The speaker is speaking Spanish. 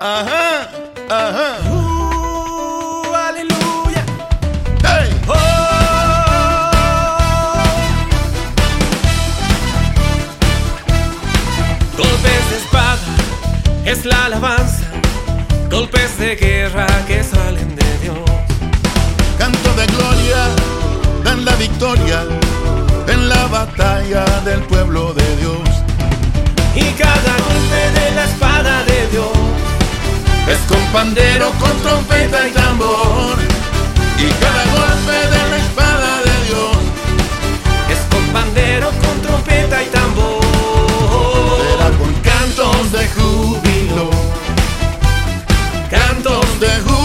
Ajá, ajá. Uh, aleluya. Hey. Oh. Golpes de espada es la alabanza, golpes de guerra que salen de Dios. Canto de gloria, dan la victoria en la batalla del pueblo de bandero con trompeta y tambor. Y cada golpe de la espada de Dios es con bandero con trompeta y tambor. Será con cantos de júbilo, cantos de júbilo.